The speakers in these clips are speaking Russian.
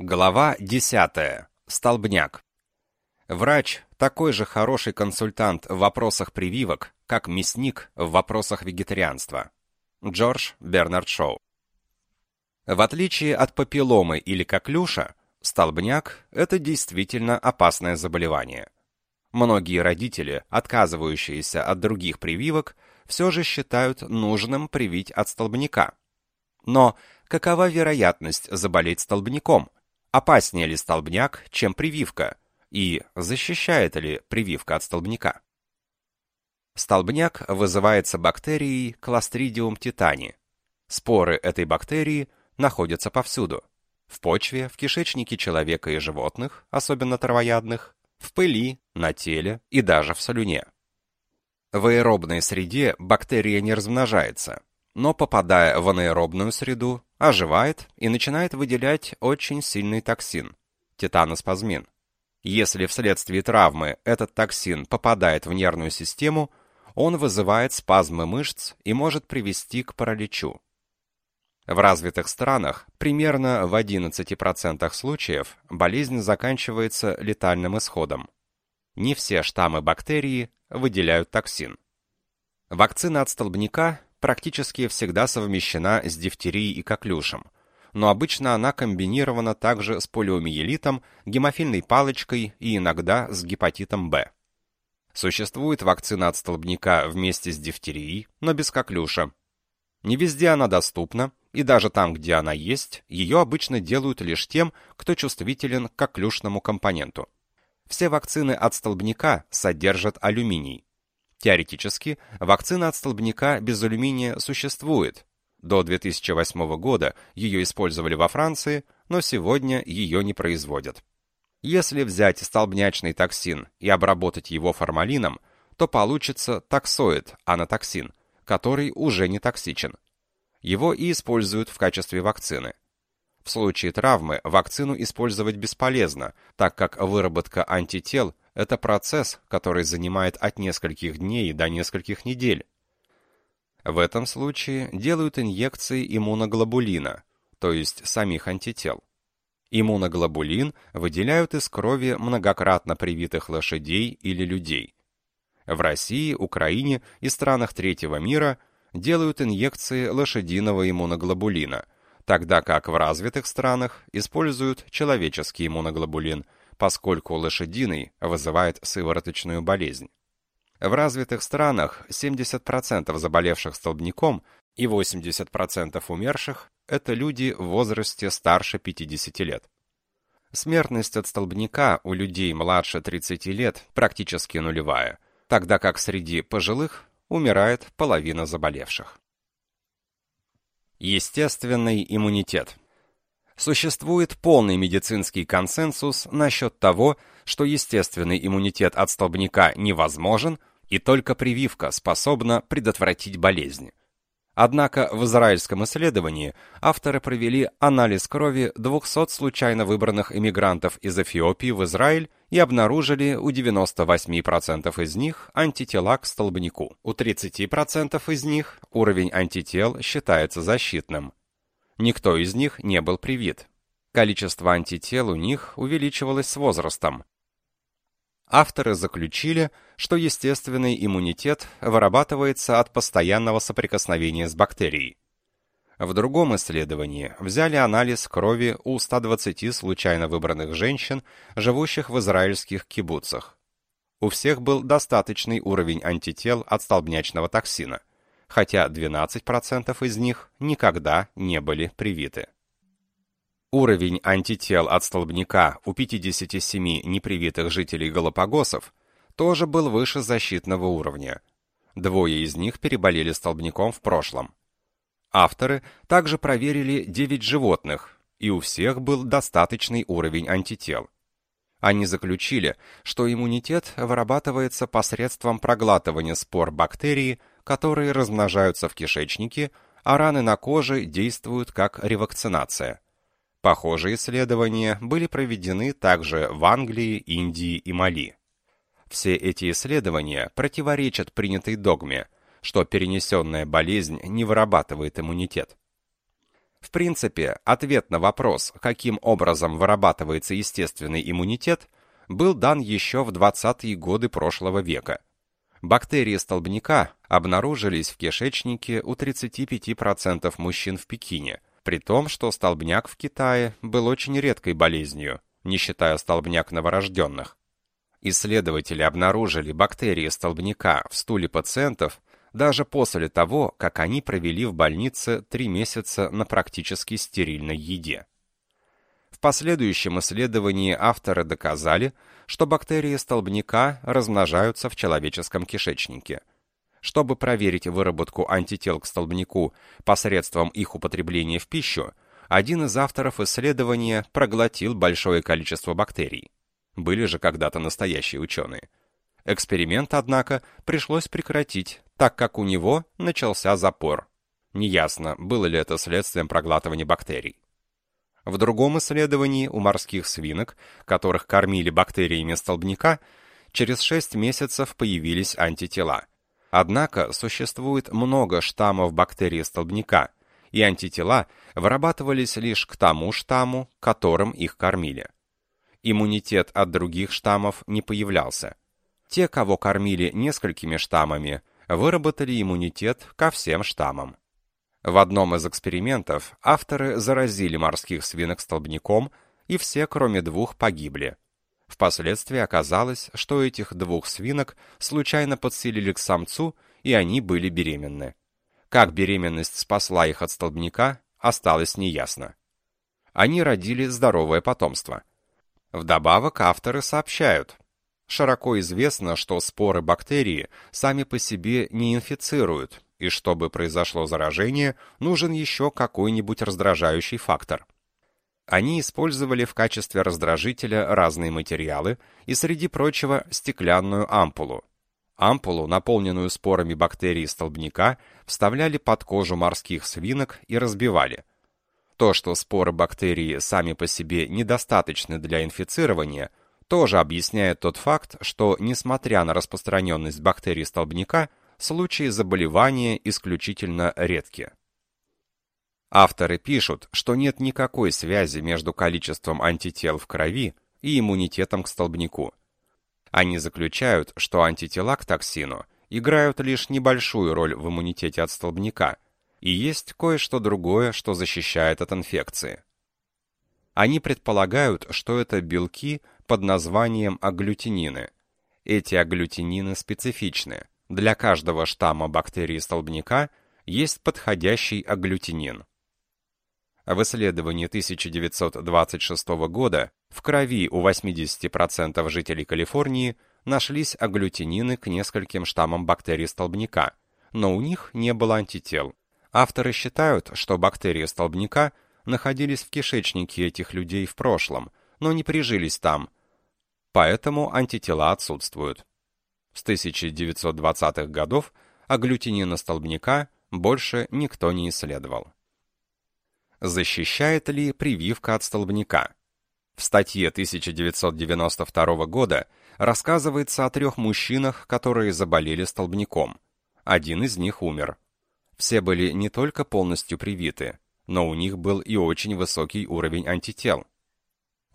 Глава 10. Столбняк. Врач – такой же хороший консультант в вопросах прививок, как мясник в вопросах вегетарианства. Джордж Бернард Шоу. В отличие от папилломы или коклюша, столбняк – это действительно опасное заболевание. Многие родители, отказывающиеся от других прививок, все же считают нужным привить от столбняка. Но какова вероятность заболеть столбняком – Опаснее ли столбняк, чем прививка? И защищает ли прививка от столбняка? Столбняк вызывается бактерией Clostridium tetani. Споры этой бактерии находятся повсюду. В почве, в кишечнике человека и животных, особенно травоядных, в пыли, на теле и даже в слюне. В аэробной среде бактерия не размножается, но попадая в анаэробную среду, оживает и начинает выделять очень сильный токсин – тетаноспазмин. Если вследствие травмы этот токсин попадает в нервную систему, он вызывает спазмы мышц и может привести к параличу. В развитых странах примерно в 11% случаев болезнь заканчивается летальным исходом. Не все штаммы бактерии выделяют токсин. Вакцина от столбняка практически всегда совмещена с дифтерией и коклюшем, но обычно она комбинирована также с полиомиелитом, гемофильной палочкой и иногда с гепатитом Б. Существует вакцина от столбняка вместе с дифтерией, но без коклюша. Не везде она доступна, и даже там, где она есть, ее обычно делают лишь тем, кто чувствителен к коклюшному компоненту. Все вакцины от столбняка содержат алюминий, Теоретически, вакцина от столбняка без алюминия существует. До 2008 года ее использовали во Франции, но сегодня ее не производят. Если взять столбнячный токсин и обработать его формалином, то получится таксоид, анатоксин, который уже не токсичен. Его и используют в качестве вакцины. В случае травмы вакцину использовать бесполезно, так как выработка антител это процесс, который занимает от нескольких дней до нескольких недель. В этом случае делают инъекции иммуноглобулина, то есть самих антител. Иммуноглобулин выделяют из крови многократно привитых лошадей или людей. В России, Украине и странах третьего мира делают инъекции лошадиного иммуноглобулина, тогда как в развитых странах используют человеческий иммуноглобулин – поскольку лошадиный вызывает сывороточную болезнь. В развитых странах 70% заболевших столбняком и 80% умерших – это люди в возрасте старше 50 лет. Смертность от столбняка у людей младше 30 лет практически нулевая, тогда как среди пожилых умирает половина заболевших. Естественный иммунитет – существует полный медицинский консенсус насчет того, что естественный иммунитет от столбняка невозможен, и только прививка способна предотвратить болезнь. Однако в израильском исследовании авторы провели анализ крови 200 случайно выбранных иммигрантов из Эфиопии в Израиль и обнаружили у 98% из них антитела к столбняку. У 30% из них уровень антител считается защитным, Никто из них не был привит. Количество антител у них увеличивалось с возрастом. Авторы заключили, что естественный иммунитет вырабатывается от постоянного соприкосновения с бактерией. В другом исследовании взяли анализ крови у 120 случайно выбранных женщин, живущих в израильских кибуцах. У всех был достаточный уровень антител от столбнячного токсина хотя 12% из них никогда не были привиты. Уровень антител от столбняка у 57 непривитых жителей Галапагосов тоже был выше защитного уровня. Двое из них переболели столбняком в прошлом. Авторы также проверили 9 животных, и у всех был достаточный уровень антител. Они заключили, что иммунитет вырабатывается посредством проглатывания спор бактерии которые размножаются в кишечнике, а раны на коже действуют как ревакцинация. Похожие исследования были проведены также в Англии, Индии и Мали. Все эти исследования противоречат принятой догме, что перенесенная болезнь не вырабатывает иммунитет. В принципе, ответ на вопрос, каким образом вырабатывается естественный иммунитет, был дан еще в 20-е годы прошлого века. Бактерии столбняка обнаружились в кишечнике у 35% мужчин в Пекине, при том, что столбняк в Китае был очень редкой болезнью, не считая столбняк новорожденных. Исследователи обнаружили бактерии столбняка в стуле пациентов даже после того, как они провели в больнице три месяца на практически стерильной еде. В последующем исследовании авторы доказали, что бактерии столбняка размножаются в человеческом кишечнике. Чтобы проверить выработку антител к столбняку посредством их употребления в пищу, один из авторов исследования проглотил большое количество бактерий. Были же когда-то настоящие ученые. Эксперимент, однако, пришлось прекратить, так как у него начался запор. Неясно, было ли это следствием проглатывания бактерий. В другом исследовании у морских свинок, которых кормили бактериями столбняка, через 6 месяцев появились антитела. Однако существует много штаммов бактерий столбняка, и антитела вырабатывались лишь к тому штамму, которым их кормили. Иммунитет от других штаммов не появлялся. Те, кого кормили несколькими штаммами, выработали иммунитет ко всем штаммам. В одном из экспериментов авторы заразили морских свинок столбняком, и все, кроме двух, погибли. Впоследствии оказалось, что этих двух свинок случайно подселили к самцу, и они были беременны. Как беременность спасла их от столбняка, осталось неясно. Они родили здоровое потомство. Вдобавок авторы сообщают, Широко известно, что споры бактерии сами по себе не инфицируют, и чтобы произошло заражение, нужен еще какой-нибудь раздражающий фактор. Они использовали в качестве раздражителя разные материалы и, среди прочего, стеклянную ампулу. Ампулу, наполненную спорами бактерий столбняка, вставляли под кожу морских свинок и разбивали. То, что споры бактерии сами по себе недостаточны для инфицирования, тоже объясняет тот факт, что, несмотря на распространенность бактерий столбняка, случаи заболевания исключительно редки. Авторы пишут, что нет никакой связи между количеством антител в крови и иммунитетом к столбняку. Они заключают, что антитела к токсину играют лишь небольшую роль в иммунитете от столбняка, и есть кое-что другое, что защищает от инфекции. Они предполагают, что это белки – под названием агглютинины. Эти агглютинины специфичны. Для каждого штамма бактерий столбняка есть подходящий агглютинин. В исследовании 1926 года в крови у 80% жителей Калифорнии нашлись агглютинины к нескольким штаммам бактерий столбняка, но у них не было антител. Авторы считают, что бактерии столбняка находились в кишечнике этих людей в прошлом, но не прижились там, поэтому антитела отсутствуют. С 1920-х годов агглютинина столбняка больше никто не исследовал. Защищает ли прививка от столбняка? В статье 1992 года рассказывается о трех мужчинах, которые заболели столбняком. Один из них умер. Все были не только полностью привиты, но у них был и очень высокий уровень антител.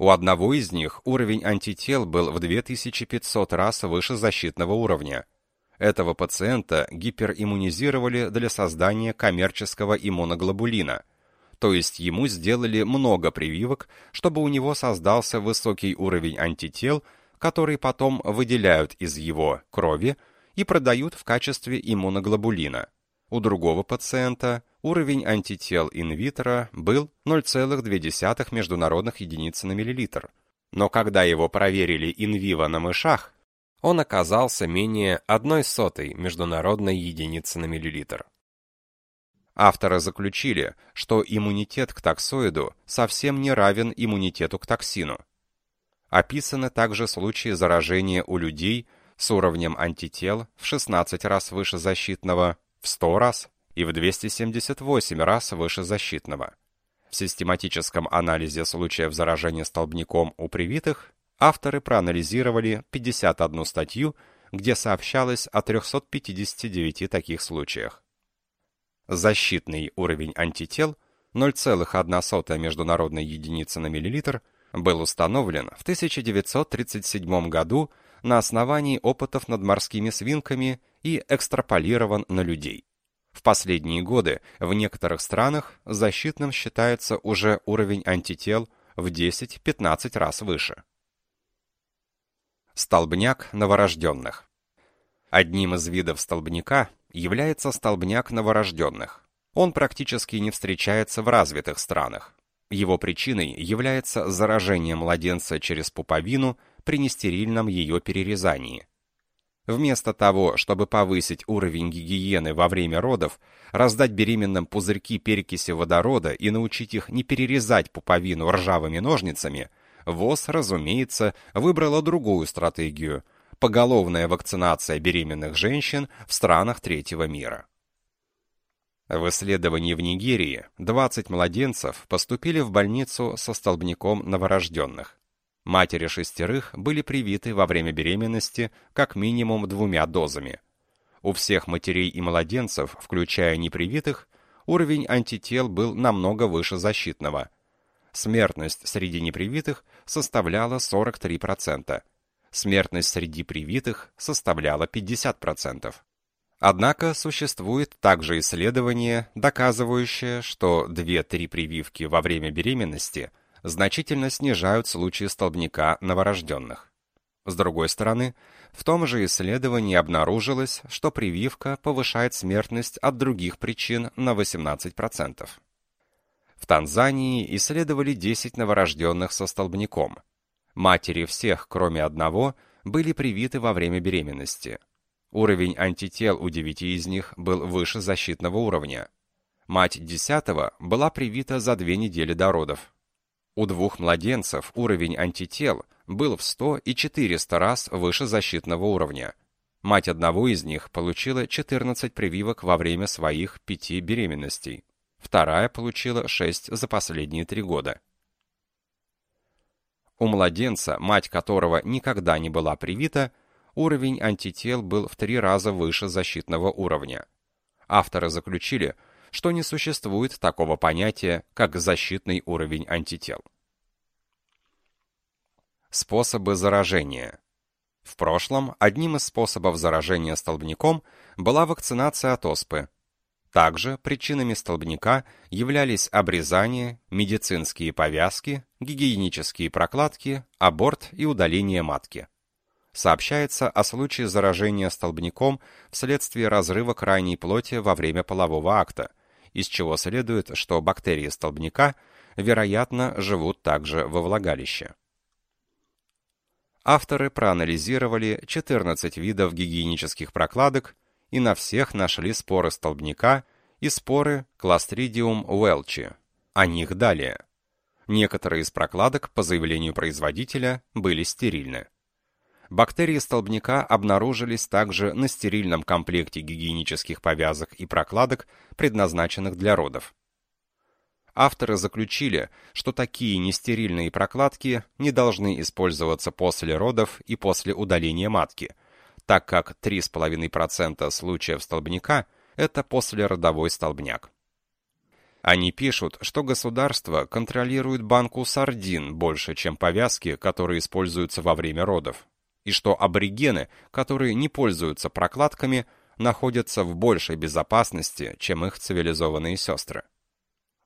У одного из них уровень антител был в 2500 раз выше защитного уровня. Этого пациента гипериммунизировали для создания коммерческого иммуноглобулина, то есть ему сделали много прививок, чтобы у него создался высокий уровень антител, который потом выделяют из его крови и продают в качестве иммуноглобулина. У другого пациента уровень антител инвитро был 0,2 международных единицы на миллилитр. Но когда его проверили инвиво на мышах, он оказался менее 1 сотой международной единицы на миллилитр. Авторы заключили, что иммунитет к токсоиду совсем не равен иммунитету к токсину. Описаны также случаи заражения у людей с уровнем антител в 16 раз выше защитного, в 100 раз и в 278 раз выше защитного. В систематическом анализе случаев заражения столбняком у привитых авторы проанализировали 51 статью, где сообщалось о 359 таких случаях. Защитный уровень антител 0,1 международной единицы на миллилитр, был установлен в 1937 году на основании опытов над морскими свинками и экстраполирован на людей. В последние годы в некоторых странах защитным считается уже уровень антител в 10-15 раз выше. Столбняк новорожденных. Одним из видов столбняка является столбняк новорожденных. Он практически не встречается в развитых странах. Его причиной является заражение младенца через пуповину при нестерильном ее перерезании. Вместо того, чтобы повысить уровень гигиены во время родов, раздать беременным пузырьки перекиси водорода и научить их не перерезать пуповину ржавыми ножницами – ВОЗ, разумеется, выбрала другую стратегию – поголовная вакцинация беременных женщин в странах третьего мира. В исследовании в Нигерии 20 младенцев поступили в больницу со столбняком новорожденных. Матери шестерых были привиты во время беременности как минимум двумя дозами. У всех матерей и младенцев, включая непривитых, уровень антител был намного выше защитного – Смертность среди непривитых составляла 43%. Смертность среди привитых составляла 50%. Однако существует также исследование, доказывающее, что 2-3 прививки во время беременности значительно снижают случаи столбняка новорожденных. С другой стороны, в том же исследовании обнаружилось, что прививка повышает смертность от других причин на 18%. В Танзании исследовали 10 новорожденных со столбняком. Матери всех, кроме одного, были привиты во время беременности. Уровень антител у девяти из них был выше защитного уровня. Мать десятого была привита за две недели до родов. У двух младенцев уровень антител был в 100 и 400 раз выше защитного уровня. Мать одного из них получила 14 прививок во время своих пяти беременностей вторая получила 6 за последние три года. У младенца, мать которого никогда не была привита, уровень антител был в три раза выше защитного уровня. Авторы заключили, что не существует такого понятия, как защитный уровень антител. Способы заражения. В прошлом одним из способов заражения столбняком была вакцинация от оспы, также причинами столбняка являлись обрезание, медицинские повязки, гигиенические прокладки, аборт и удаление матки. Сообщается о случае заражения столбняком вследствие разрыва крайней плоти во время полового акта, из чего следует, что бактерии столбняка, вероятно, живут также во влагалище. Авторы проанализировали 14 видов гигиенических прокладок и на всех нашли споры столбняка и споры Clostridium welchi. О них далее. Некоторые из прокладок, по заявлению производителя, были стерильны. Бактерии столбняка обнаружились также на стерильном комплекте гигиенических повязок и прокладок, предназначенных для родов. Авторы заключили, что такие нестерильные прокладки не должны использоваться после родов и после удаления матки – так как 3,5% случаев столбняка – это послеродовой столбняк. Они пишут, что государство контролирует банку сардин больше, чем повязки, которые используются во время родов, и что аборигены, которые не пользуются прокладками, находятся в большей безопасности, чем их цивилизованные сестры.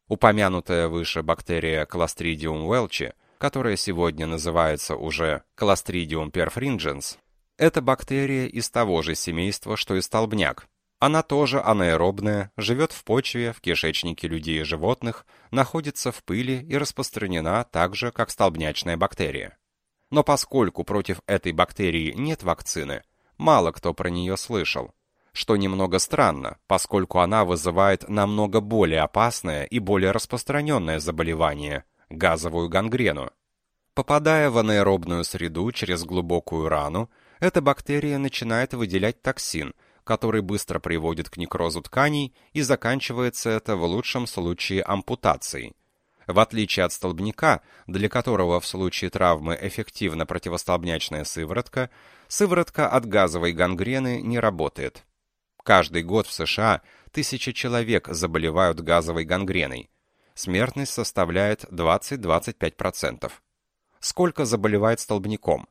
Упомянутая выше бактерия Clostridium welchi, которая сегодня называется уже Clostridium perfringens, это бактерия из того же семейства, что и столбняк. Она тоже анаэробная, живет в почве, в кишечнике людей и животных, находится в пыли и распространена так же, как столбнячная бактерия. Но поскольку против этой бактерии нет вакцины, мало кто про нее слышал. Что немного странно, поскольку она вызывает намного более опасное и более распространенное заболевание – газовую гангрену. Попадая в анаэробную среду через глубокую рану, эта бактерия начинает выделять токсин, который быстро приводит к некрозу тканей и заканчивается это в лучшем случае ампутацией. В отличие от столбняка, для которого в случае травмы эффективна противостолбнячная сыворотка, сыворотка от газовой гангрены не работает. Каждый год в США тысячи человек заболевают газовой гангреной. смертность составляет 20-25%. Сколько заболевает столбняком?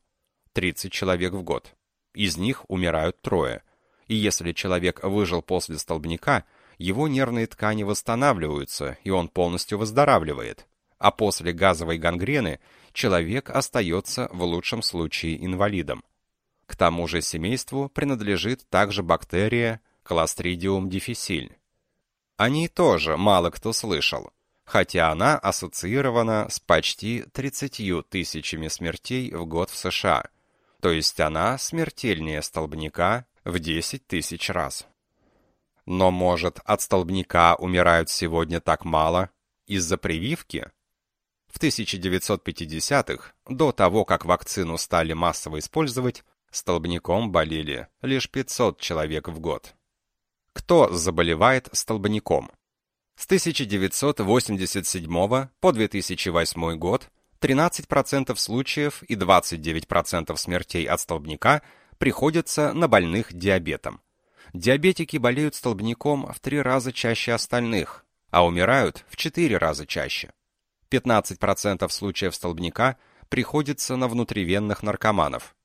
30 человек в год. Из них умирают трое. И если человек выжил после столбняка, его нервные ткани восстанавливаются, и он полностью выздоравливает. А после газовой гангрены человек остается в лучшем случае инвалидом. К тому же семейству принадлежит также бактерия Clostridium difficile. О ней тоже мало кто слышал, хотя она ассоциирована с почти 30 тысячами смертей в год в США, то есть она смертельнее столбняка в 10 тысяч раз. Но, может, от столбняка умирают сегодня так мало из-за прививки? В 1950-х, до того, как вакцину стали массово использовать, столбняком болели лишь 500 человек в год. Кто заболевает столбняком? С 1987 по 2008 год 13% случаев и 29% смертей от столбняка приходятся на больных диабетом. Диабетики болеют столбняком в три раза чаще остальных, а умирают в четыре раза чаще. 15% случаев столбняка приходится на внутривенных наркоманов.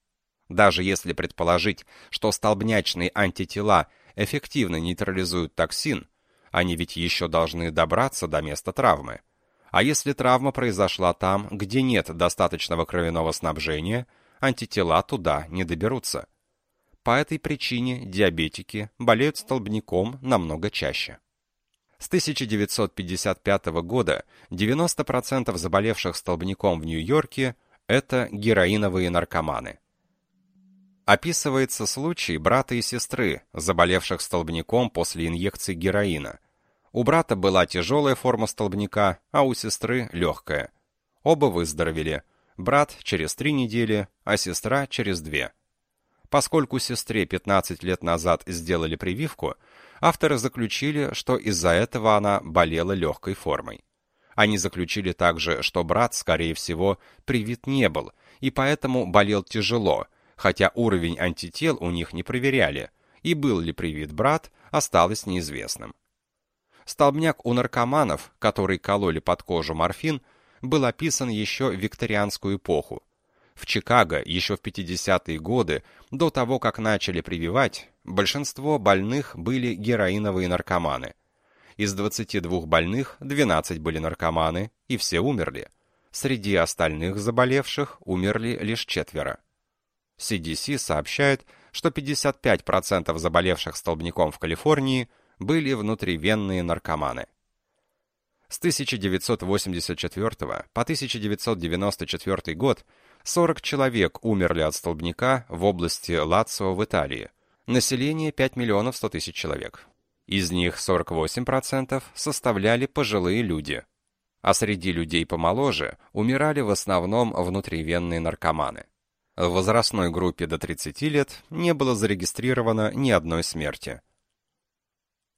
Даже если предположить, что столбнячные антитела эффективно нейтрализуют токсин, они ведь еще должны добраться до места травмы. А если травма произошла там, где нет достаточного кровяного снабжения, антитела туда не доберутся. По этой причине диабетики болеют столбняком намного чаще. С 1955 года 90% заболевших столбняком в Нью-Йорке – это героиновые наркоманы. Описывается случай брата и сестры, заболевших столбняком после инъекции героина. У брата была тяжелая форма столбняка, а у сестры – легкая. Оба выздоровели. Брат через три недели, а сестра через две. Поскольку сестре 15 лет назад сделали прививку, авторы заключили, что из-за этого она болела легкой формой. Они заключили также, что брат, скорее всего, привит не был, и поэтому болел тяжело, хотя уровень антител у них не проверяли, и был ли привит брат, осталось неизвестным. Столбняк у наркоманов, которые кололи под кожу морфин, был описан еще в викторианскую эпоху, в Чикаго еще в 50-е годы, до того, как начали прививать, большинство больных были героиновые наркоманы. Из 22 больных 12 были наркоманы, и все умерли. Среди остальных заболевших умерли лишь четверо. CDC сообщает, что 55% заболевших столбняком в Калифорнии были внутривенные наркоманы. С 1984 по 1994 год 40 человек умерли от столбняка в области Лацио в Италии. Население 5 миллионов 100 тысяч человек. Из них 48% составляли пожилые люди. А среди людей помоложе умирали в основном внутривенные наркоманы. В возрастной группе до 30 лет не было зарегистрировано ни одной смерти.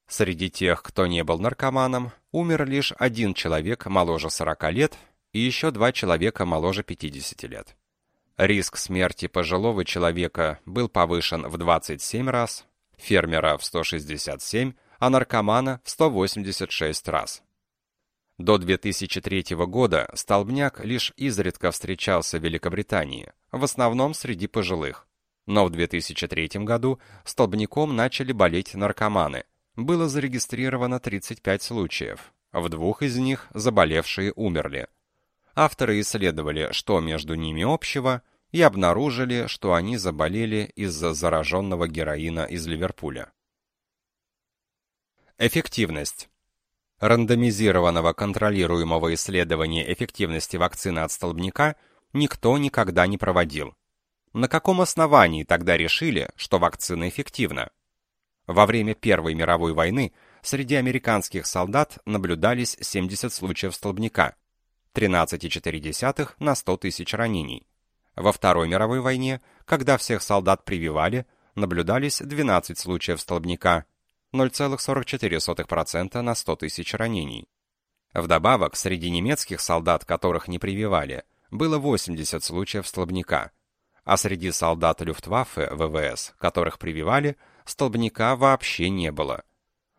Среди тех, кто не был наркоманом, умер лишь один человек моложе 40 лет и еще два человека моложе 50 лет. Риск смерти пожилого человека был повышен в 27 раз, фермера в 167, а наркомана в 186 раз. До 2003 года столбняк лишь изредка встречался в Великобритании, в основном среди пожилых. Но в 2003 году столбняком начали болеть наркоманы. Было зарегистрировано 35 случаев. В двух из них заболевшие умерли. Авторы исследовали, что между ними общего, и обнаружили, что они заболели из-за зараженного героина из Ливерпуля. Эффективность. Рандомизированного контролируемого исследования эффективности вакцины от столбняка никто никогда не проводил. На каком основании тогда решили, что вакцина эффективна? Во время Первой мировой войны среди американских солдат наблюдались 70 случаев столбняка, 13,4 на 100 тысяч ранений. Во Второй мировой войне, когда всех солдат прививали, наблюдались 12 случаев столбняка, 0,44% на 100 тысяч ранений. Вдобавок, среди немецких солдат, которых не прививали, было 80 случаев столбняка, а среди солдат Люфтваффе ВВС, которых прививали, столбняка вообще не было.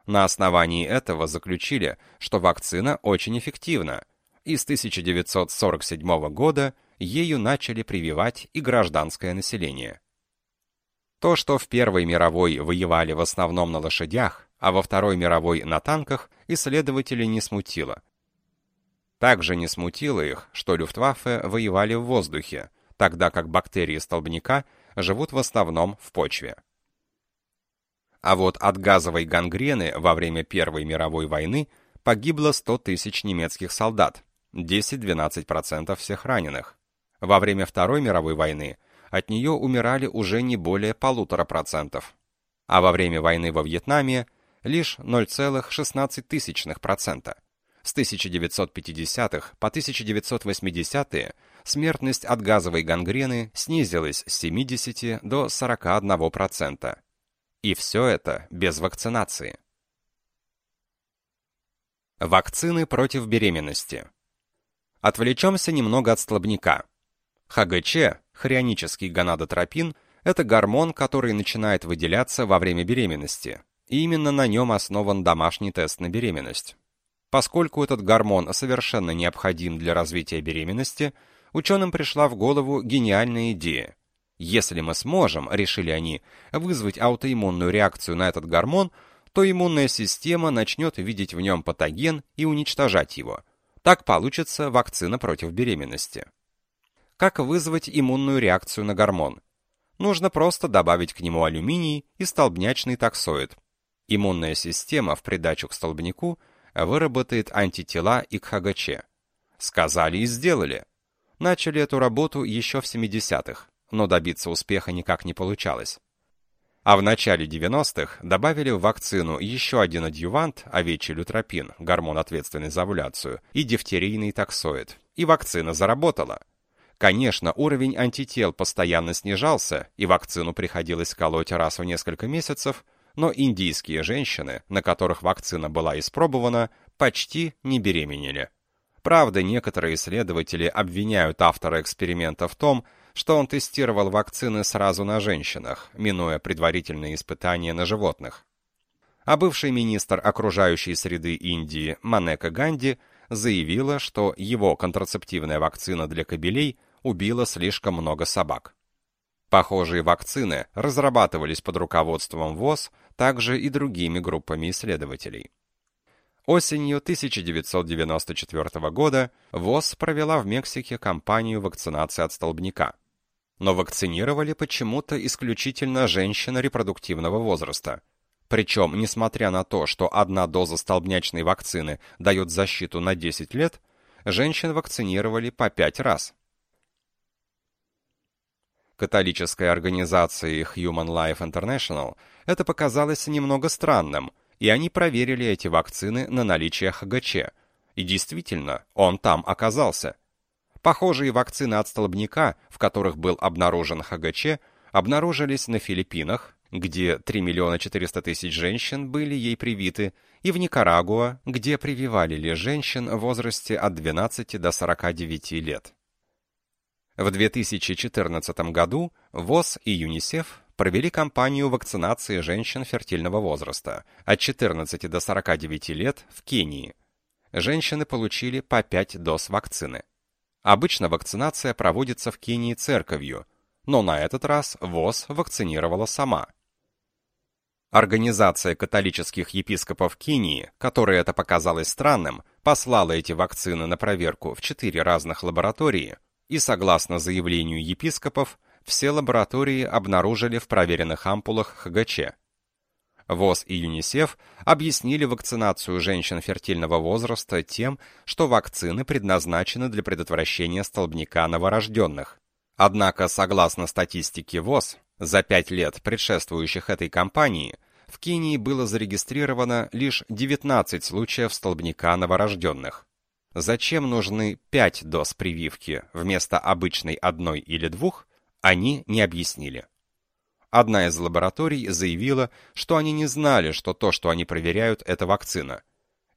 На основании этого заключили, что вакцина очень эффективна, и с 1947 года ею начали прививать и гражданское население. То, что в Первой мировой воевали в основном на лошадях, а во Второй мировой на танках, исследователей не смутило. Также не смутило их, что Люфтваффе воевали в воздухе, тогда как бактерии столбняка живут в основном в почве. А вот от газовой гангрены во время Первой мировой войны погибло 100 тысяч немецких солдат, 10-12% всех раненых. Во время Второй мировой войны от нее умирали уже не более полутора процентов. А во время войны во Вьетнаме лишь 0,16%. С 1950-х по 1980-е смертность от газовой гангрены снизилась с 70 до 41%. И все это без вакцинации. Вакцины против беременности. Отвлечемся немного от столбняка. ХГЧ, хронический гонадотропин, это гормон, который начинает выделяться во время беременности. И именно на нем основан домашний тест на беременность. Поскольку этот гормон совершенно необходим для развития беременности, ученым пришла в голову гениальная идея – если мы сможем, решили они, вызвать аутоиммунную реакцию на этот гормон, то иммунная система начнет видеть в нем патоген и уничтожать его. Так получится вакцина против беременности. Как вызвать иммунную реакцию на гормон? Нужно просто добавить к нему алюминий и столбнячный токсоид. Иммунная система в придачу к столбняку выработает антитела и к ХГЧ. Сказали и сделали. Начали эту работу еще в 70-х но добиться успеха никак не получалось. А в начале 90-х добавили в вакцину еще один адъювант, овечий лютропин, гормон, ответственный за овуляцию, и дифтерийный токсоид. И вакцина заработала. Конечно, уровень антител постоянно снижался, и вакцину приходилось колоть раз в несколько месяцев, но индийские женщины, на которых вакцина была испробована, почти не беременели. Правда, некоторые исследователи обвиняют автора эксперимента в том, что он тестировал вакцины сразу на женщинах, минуя предварительные испытания на животных. А бывший министр окружающей среды Индии Манека Ганди заявила, что его контрацептивная вакцина для кобелей убила слишком много собак. Похожие вакцины разрабатывались под руководством ВОЗ также и другими группами исследователей. Осенью 1994 года ВОЗ провела в Мексике кампанию вакцинации от столбняка но вакцинировали почему-то исключительно женщин репродуктивного возраста. Причем, несмотря на то, что одна доза столбнячной вакцины дает защиту на 10 лет, женщин вакцинировали по 5 раз. Католической организации Human Life International это показалось немного странным, и они проверили эти вакцины на наличие ХГЧ. И действительно, он там оказался – Похожие вакцины от столбняка, в которых был обнаружен ХГЧ, обнаружились на Филиппинах, где 3 миллиона 400 тысяч женщин были ей привиты, и в Никарагуа, где прививали ли женщин в возрасте от 12 до 49 лет. В 2014 году ВОЗ и ЮНИСЕФ провели кампанию вакцинации женщин фертильного возраста от 14 до 49 лет в Кении. Женщины получили по 5 доз вакцины. Обычно вакцинация проводится в Кении церковью, но на этот раз ВОЗ вакцинировала сама. Организация католических епископов Кении, которой это показалось странным, послала эти вакцины на проверку в четыре разных лаборатории, и согласно заявлению епископов, все лаборатории обнаружили в проверенных ампулах ХГЧ. ВОЗ и ЮНИСЕФ объяснили вакцинацию женщин фертильного возраста тем, что вакцины предназначены для предотвращения столбняка новорожденных. Однако, согласно статистике ВОЗ, за пять лет, предшествующих этой кампании, в Кении было зарегистрировано лишь 19 случаев столбняка новорожденных. Зачем нужны 5 доз прививки вместо обычной одной или двух, они не объяснили. Одна из лабораторий заявила, что они не знали, что то, что они проверяют, это вакцина.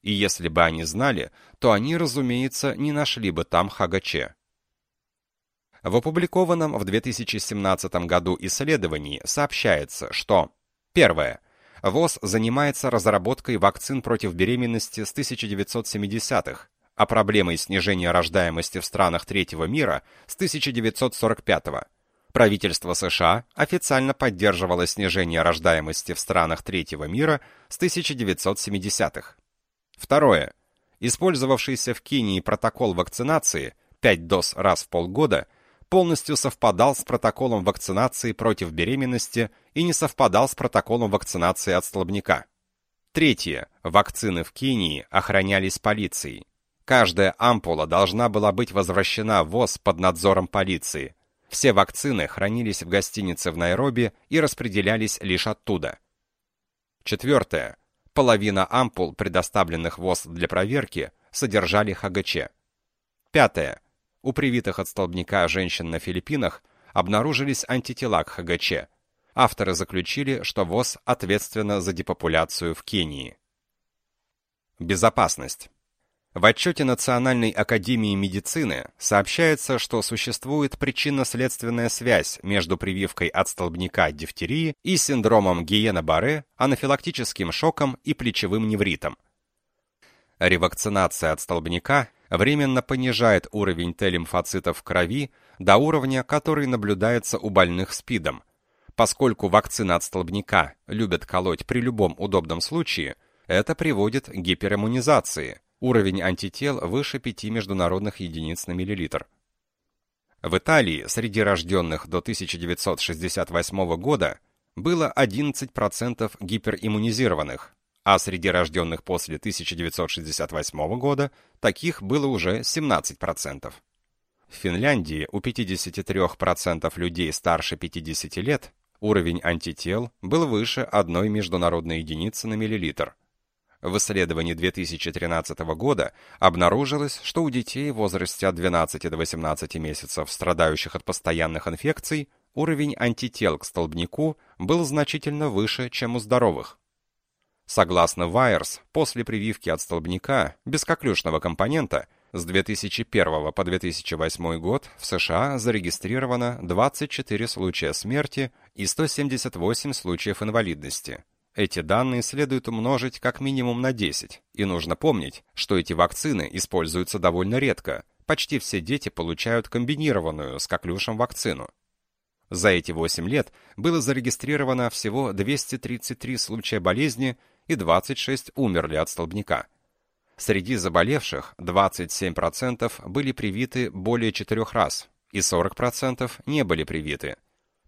И если бы они знали, то они, разумеется, не нашли бы там ХГЧ. В опубликованном в 2017 году исследовании сообщается, что Первое. ВОЗ занимается разработкой вакцин против беременности с 1970-х, а проблемой снижения рождаемости в странах третьего мира с 1945-го. Правительство США официально поддерживало снижение рождаемости в странах третьего мира с 1970-х. Второе. Использовавшийся в Кении протокол вакцинации 5 доз раз в полгода полностью совпадал с протоколом вакцинации против беременности и не совпадал с протоколом вакцинации от столбняка. Третье. Вакцины в Кении охранялись полицией. Каждая ампула должна была быть возвращена в ВОЗ под надзором полиции. Все вакцины хранились в гостинице в Найроби и распределялись лишь оттуда. Четвертое. Половина ампул, предоставленных ВОЗ для проверки, содержали ХГЧ. Пятое. У привитых от столбняка женщин на Филиппинах обнаружились антитела к ХГЧ. Авторы заключили, что ВОЗ ответственна за депопуляцию в Кении. Безопасность. В отчете Национальной академии медицины сообщается, что существует причинно-следственная связь между прививкой от столбняка дифтерии и синдромом Гиена-Барре, анафилактическим шоком и плечевым невритом. Ревакцинация от столбняка временно понижает уровень Т-лимфоцитов в крови до уровня, который наблюдается у больных СПИДом. Поскольку вакцина от столбняка любят колоть при любом удобном случае, это приводит к гипериммунизации – Уровень антител выше 5 международных единиц на миллилитр. В Италии среди рожденных до 1968 года было 11% гипериммунизированных, а среди рожденных после 1968 года таких было уже 17%. В Финляндии у 53% людей старше 50 лет уровень антител был выше одной международной единицы на миллилитр – в исследовании 2013 года обнаружилось, что у детей в возрасте от 12 до 18 месяцев, страдающих от постоянных инфекций, уровень антител к столбняку был значительно выше, чем у здоровых. Согласно Вайерс, после прививки от столбняка без коклюшного компонента с 2001 по 2008 год в США зарегистрировано 24 случая смерти и 178 случаев инвалидности. Эти данные следует умножить как минимум на 10, и нужно помнить, что эти вакцины используются довольно редко. Почти все дети получают комбинированную с коклюшем вакцину. За эти 8 лет было зарегистрировано всего 233 случая болезни и 26 умерли от столбняка. Среди заболевших 27% были привиты более 4 раз, и 40% не были привиты.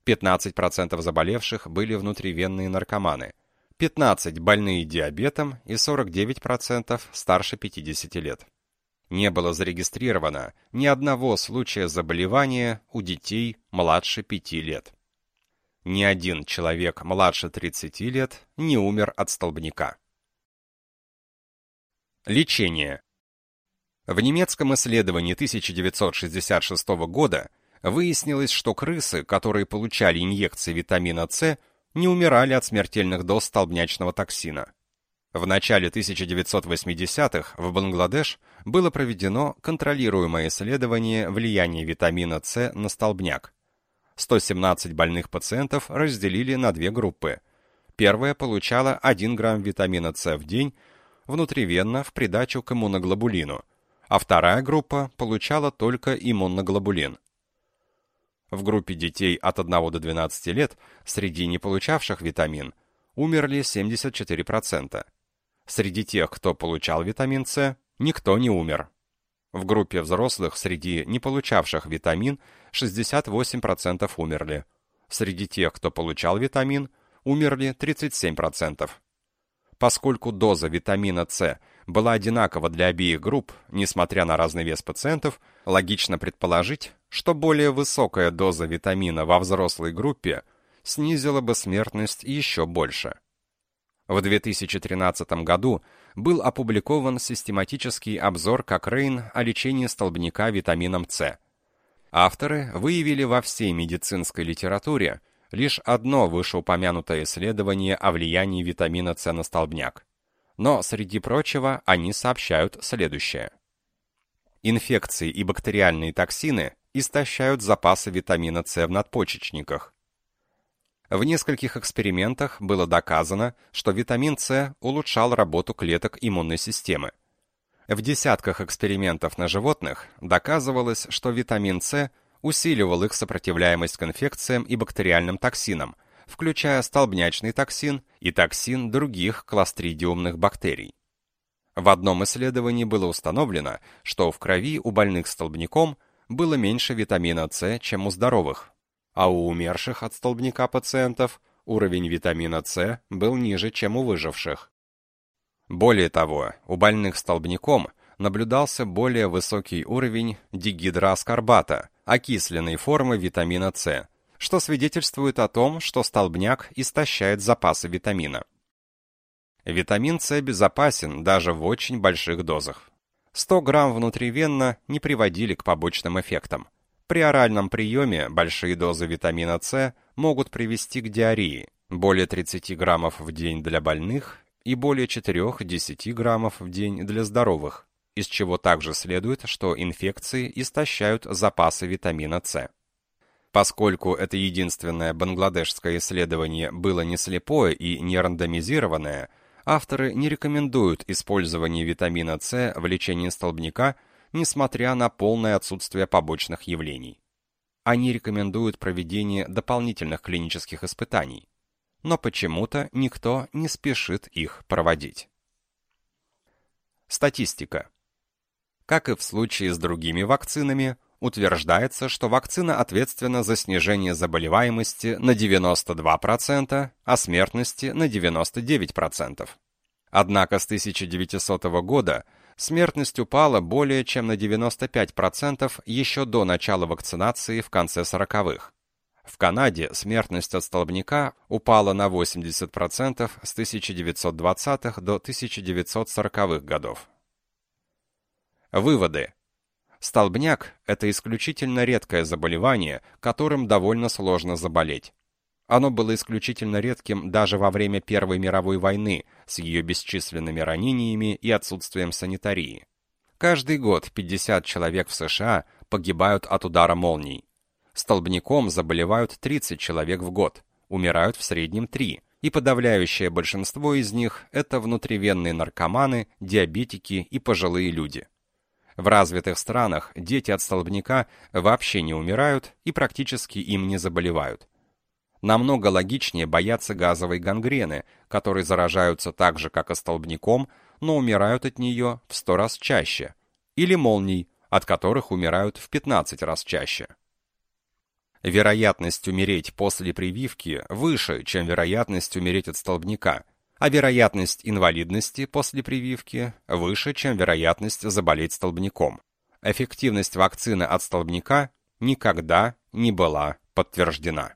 15% заболевших были внутривенные наркоманы – 15 больные диабетом и 49% старше 50 лет. Не было зарегистрировано ни одного случая заболевания у детей младше 5 лет. Ни один человек младше 30 лет не умер от столбняка. Лечение. В немецком исследовании 1966 года выяснилось, что крысы, которые получали инъекции витамина С, не умирали от смертельных доз столбнячного токсина. В начале 1980-х в Бангладеш было проведено контролируемое исследование влияния витамина С на столбняк. 117 больных пациентов разделили на две группы. Первая получала 1 грамм витамина С в день внутривенно в придачу к иммуноглобулину, а вторая группа получала только иммуноглобулин. В группе детей от 1 до 12 лет среди не получавших витамин умерли 74%. Среди тех, кто получал витамин С, никто не умер. В группе взрослых среди не получавших витамин 68% умерли. Среди тех, кто получал витамин, умерли 37%. Поскольку доза витамина С была одинакова для обеих групп, несмотря на разный вес пациентов, логично предположить, что более высокая доза витамина во взрослой группе снизила бы смертность еще больше. В 2013 году был опубликован систематический обзор Кокрейн о лечении столбняка витамином С. Авторы выявили во всей медицинской литературе лишь одно вышеупомянутое исследование о влиянии витамина С на столбняк. Но, среди прочего, они сообщают следующее. Инфекции и бактериальные токсины истощают запасы витамина С в надпочечниках. В нескольких экспериментах было доказано, что витамин С улучшал работу клеток иммунной системы. В десятках экспериментов на животных доказывалось, что витамин С усиливал их сопротивляемость к инфекциям и бактериальным токсинам, включая столбнячный токсин и токсин других кластридиумных бактерий. В одном исследовании было установлено, что в крови у больных столбняком было меньше витамина С, чем у здоровых, а у умерших от столбняка пациентов уровень витамина С был ниже, чем у выживших. Более того, у больных столбняком наблюдался более высокий уровень дигидроаскорбата, окисленной формы витамина С, что свидетельствует о том, что столбняк истощает запасы витамина. Витамин С безопасен даже в очень больших дозах. 100 грамм внутривенно не приводили к побочным эффектам. При оральном приеме большие дозы витамина С могут привести к диарее, более 30 граммов в день для больных и более 4-10 граммов в день для здоровых, из чего также следует, что инфекции истощают запасы витамина С. Поскольку это единственное бангладешское исследование было не слепое и не рандомизированное, авторы не рекомендуют использование витамина С в лечении столбняка, несмотря на полное отсутствие побочных явлений. Они рекомендуют проведение дополнительных клинических испытаний, но почему-то никто не спешит их проводить. Статистика. Как и в случае с другими вакцинами, утверждается, что вакцина ответственна за снижение заболеваемости на 92%, а смертности на 99%. Однако с 1900 года смертность упала более чем на 95% еще до начала вакцинации в конце 40-х. В Канаде смертность от столбняка упала на 80% с 1920-х до 1940-х годов. Выводы. Столбняк – это исключительно редкое заболевание, которым довольно сложно заболеть. Оно было исключительно редким даже во время Первой мировой войны с ее бесчисленными ранениями и отсутствием санитарии. Каждый год 50 человек в США погибают от удара молний. Столбняком заболевают 30 человек в год, умирают в среднем 3, и подавляющее большинство из них – это внутривенные наркоманы, диабетики и пожилые люди. В развитых странах дети от столбняка вообще не умирают и практически им не заболевают. Намного логичнее бояться газовой гангрены, которые заражаются так же, как и столбняком, но умирают от нее в 100 раз чаще, или молний, от которых умирают в 15 раз чаще. Вероятность умереть после прививки выше, чем вероятность умереть от столбняка, а вероятность инвалидности после прививки выше, чем вероятность заболеть столбняком. Эффективность вакцины от столбняка никогда не была подтверждена.